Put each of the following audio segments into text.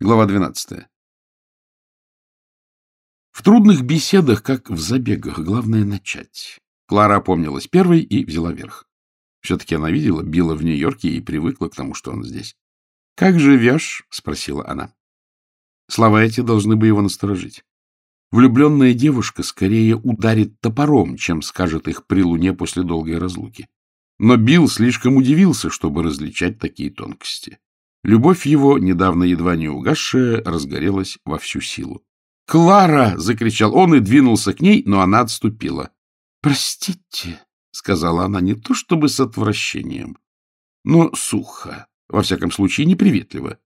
Глава 12. В трудных беседах, как в забегах, главное начать. Клара опомнилась первой и взяла верх. Все-таки она видела Билла в Нью-Йорке и привыкла к тому, что он здесь. — Как живешь? — спросила она. Слова эти должны бы его насторожить. Влюбленная девушка скорее ударит топором, чем скажет их при луне после долгой разлуки. Но Билл слишком удивился, чтобы различать такие тонкости. Любовь его, недавно едва не угасшая, разгорелась во всю силу. «Клара!» — закричал он и двинулся к ней, но она отступила. «Простите», — сказала она, не то чтобы с отвращением, но сухо, во всяком случае неприветливо.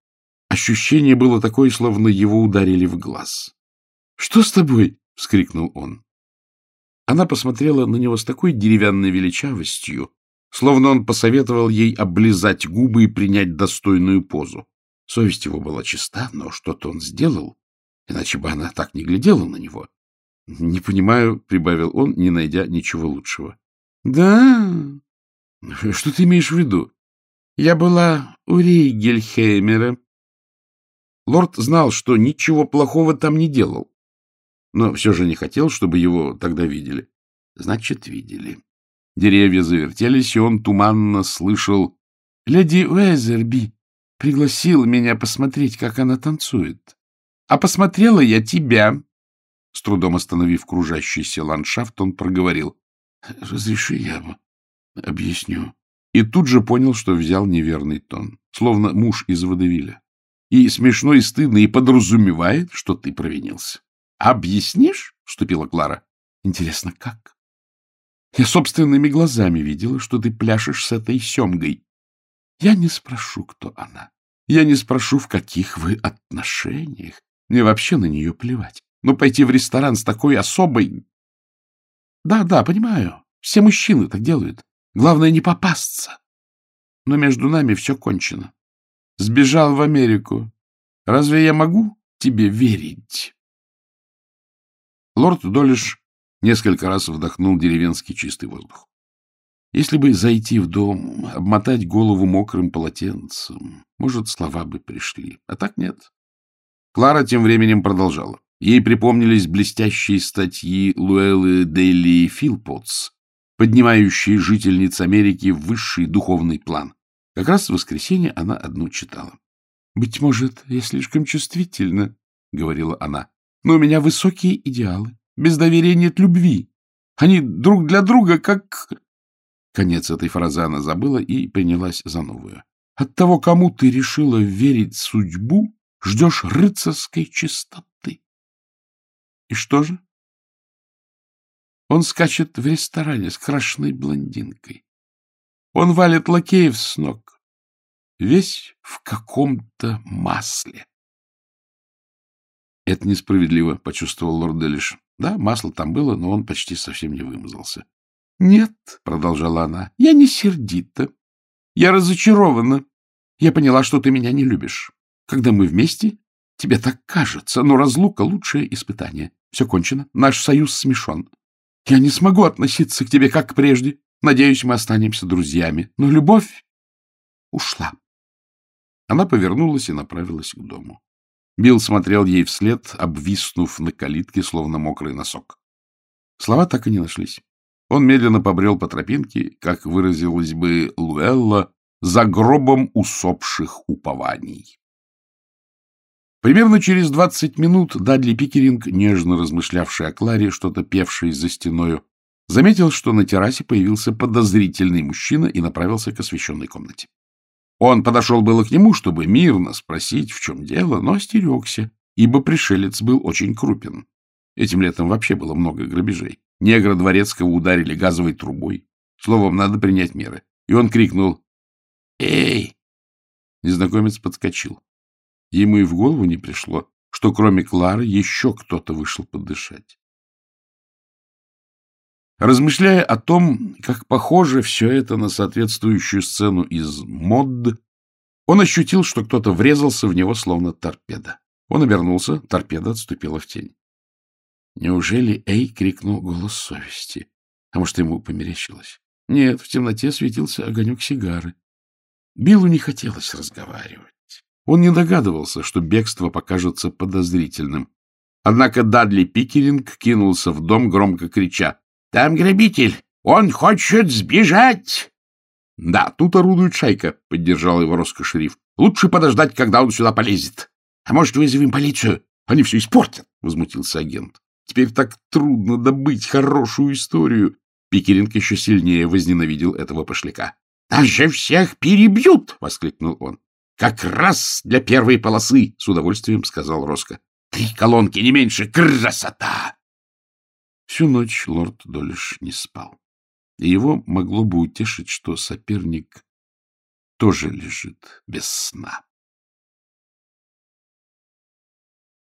Ощущение было такое, словно его ударили в глаз. «Что с тобой?» — вскрикнул он. Она посмотрела на него с такой деревянной величавостью, словно он посоветовал ей облизать губы и принять достойную позу. Совесть его была чиста, но что-то он сделал, иначе бы она так не глядела на него. — Не понимаю, — прибавил он, не найдя ничего лучшего. — Да? Что ты имеешь в виду? Я была у Рейгельхеймера. Лорд знал, что ничего плохого там не делал, но все же не хотел, чтобы его тогда видели. Значит, видели. Деревья завертелись, и он туманно слышал «Леди Уэзерби пригласила меня посмотреть, как она танцует. А посмотрела я тебя». С трудом остановив кружащийся ландшафт, он проговорил «Разреши я объясню». И тут же понял, что взял неверный тон, словно муж из водевиля. И смешно, и стыдно, и подразумевает, что ты провинился. «Объяснишь?» — вступила Клара. «Интересно, как?» Я собственными глазами видела, что ты пляшешь с этой семгой. Я не спрошу, кто она. Я не спрошу, в каких вы отношениях. Мне вообще на нее плевать. Но пойти в ресторан с такой особой... Да, да, понимаю. Все мужчины так делают. Главное не попасться. Но между нами все кончено. Сбежал в Америку. Разве я могу тебе верить? Лорд Долиш Несколько раз вдохнул деревенский чистый воздух. Если бы зайти в дом, обмотать голову мокрым полотенцем, может, слова бы пришли. А так нет. Клара тем временем продолжала. Ей припомнились блестящие статьи Луэллы Дейли Филпотс, поднимающие жительниц Америки в высший духовный план. Как раз в воскресенье она одну читала. — Быть может, я слишком чувствительна, — говорила она, — но у меня высокие идеалы. Без доверия нет любви. Они друг для друга как... Конец этой фразы она забыла и принялась за новую. От того, кому ты решила верить судьбу, ждешь рыцарской чистоты. И что же? Он скачет в ресторане с крашеной блондинкой. Он валит лакеев с ног. Весь в каком-то масле. — Это несправедливо, — почувствовал лорд Делиш. Да, масло там было, но он почти совсем не вымазался. — Нет, — продолжала она, — я не сердита. Я разочарована. Я поняла, что ты меня не любишь. Когда мы вместе, тебе так кажется, но разлука — лучшее испытание. Все кончено, наш союз смешон. Я не смогу относиться к тебе, как прежде. Надеюсь, мы останемся друзьями. Но любовь ушла. Она повернулась и направилась к дому. Билл смотрел ей вслед, обвиснув на калитке, словно мокрый носок. Слова так и не нашлись. Он медленно побрел по тропинке, как выразилась бы Луэлла, за гробом усопших упований. Примерно через двадцать минут Дадли Пикеринг, нежно размышлявший о Кларе, что-то певший за стеною, заметил, что на террасе появился подозрительный мужчина и направился к освещенной комнате. Он подошел было к нему, чтобы мирно спросить, в чем дело, но остерегся, ибо пришелец был очень крупен. Этим летом вообще было много грабежей. Негра дворецкого ударили газовой трубой. Словом, надо принять меры. И он крикнул «Эй!». Незнакомец подскочил. Ему и в голову не пришло, что кроме Клары еще кто-то вышел подышать. Размышляя о том, как похоже все это на соответствующую сцену из «Мод», он ощутил, что кто-то врезался в него, словно торпеда. Он обернулся, торпеда отступила в тень. Неужели Эй крикнул голос совести? А может, ему померещилось? Нет, в темноте светился огонек сигары. Биллу не хотелось разговаривать. Он не догадывался, что бегство покажется подозрительным. Однако Дадли Пикеринг кинулся в дом, громко крича. — Там грабитель! Он хочет сбежать! — Да, тут орудует шайка, — поддержал его роскошериф. — Лучше подождать, когда он сюда полезет. — А может, вызовем полицию? Они все испортят, — возмутился агент. — Теперь так трудно добыть хорошую историю. Пикеринг еще сильнее возненавидел этого пошляка. — Нас же всех перебьют! — воскликнул он. — Как раз для первой полосы, — с удовольствием сказал Роско. — Три колонки, не меньше. Красота! Всю ночь лорд Долиш не спал. И его могло бы утешить, что соперник тоже лежит без сна.